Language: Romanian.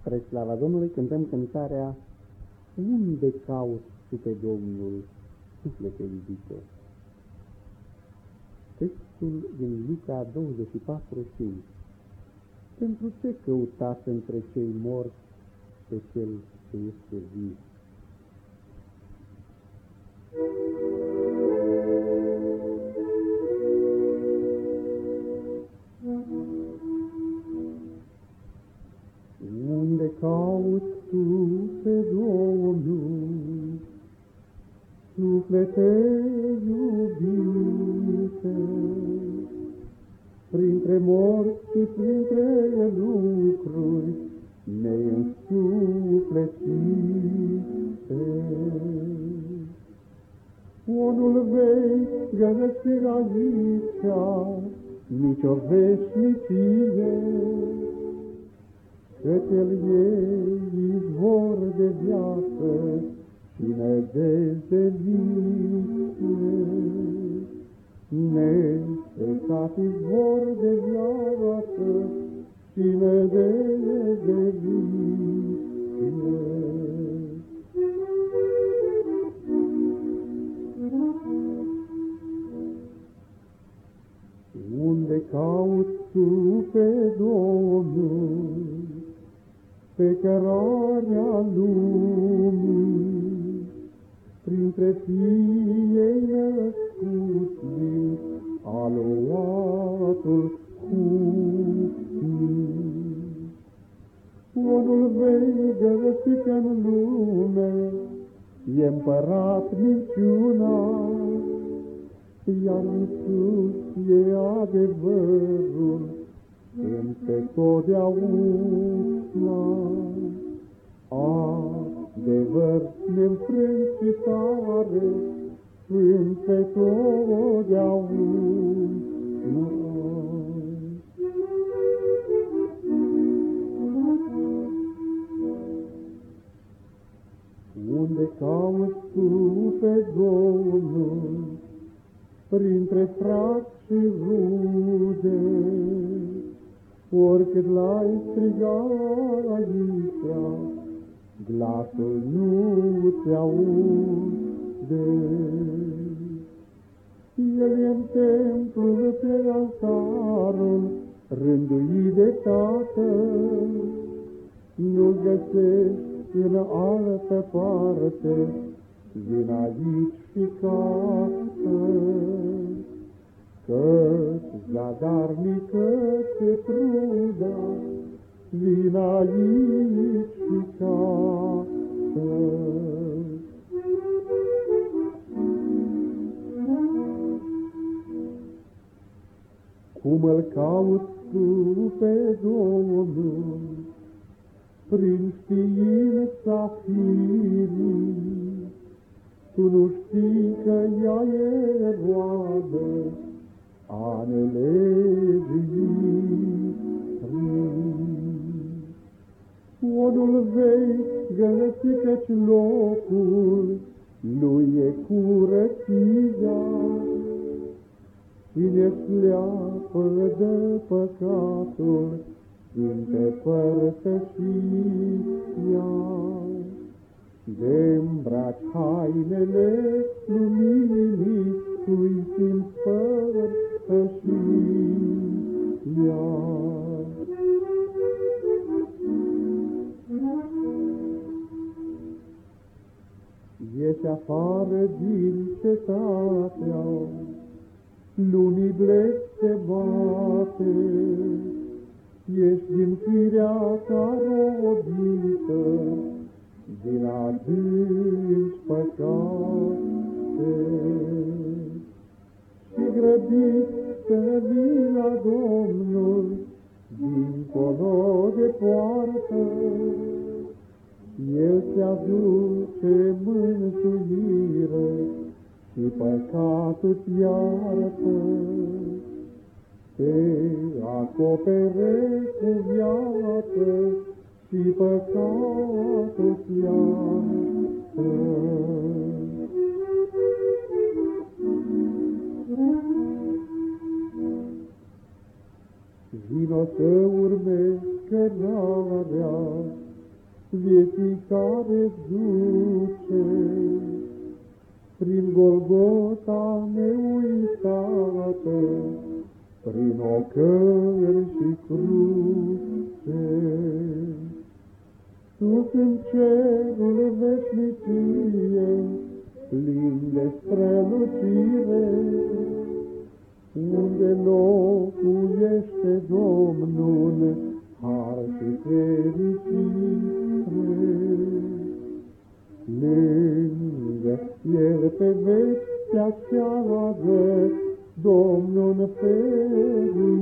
Spre slava Domnului cântăm cântarea Unde cauți tu pe Domnul, suflete iubite? Textul din Luca 24, 5 Pentru ce căutați între cei morți pe cel ce este viu? Suflete iubite, printre morți și printre lucruri neînsufletite. Unul vei găsi aici, nici o veșnicie, Căci el e izvor de viață și nedejde vicie. Nesecat izvor de viață și nedejde vicie. Unde cauți tu pe Domnul? pe cărarea lumii, printre fiei născut din aluatul cupii. Unul vei găsi că în lume e împărat minciuna, iar Iisus e adevărul, între totdeauna adevăr neînfrânt și tare, Sfânte totdeauna. Unde cauți tu pe Domnul, printre frați și rude, oricât l-ai strigat aici, glasul nu te aude. El e în templul pe altarul rânduit de tată, nu găsești în altă parte, vin aici și casă. Căci zadarnică te truda, vina icica Cum îl caut tu pe Domnul, prin știința firii, tu nu știi că ea e roadă, anele vei găsi căci locul lui e curăția, Cine sleapă de păcatul, Sfinte părtășia, de îmbraci hainele luminii, Tu-i simt părtășia. Afară din cetatea, lumii bleste bate, Ești din firea ta rodită, din adânci păcate. Și grăbit să vii la Domnul, dincolo de poartă, El se aduce mântuire și păcatul-ți iartă te acopere cu viață și păcatul iartă. Vino să urmezi cărarea, vieții care duce. Prin Golgota neuitată, prin ocări și cruce. Sus în cerul veșnicie, plin de strălucire, unde locuiește Domnul, Lângă el pe vestea ceară, Domnul fericire,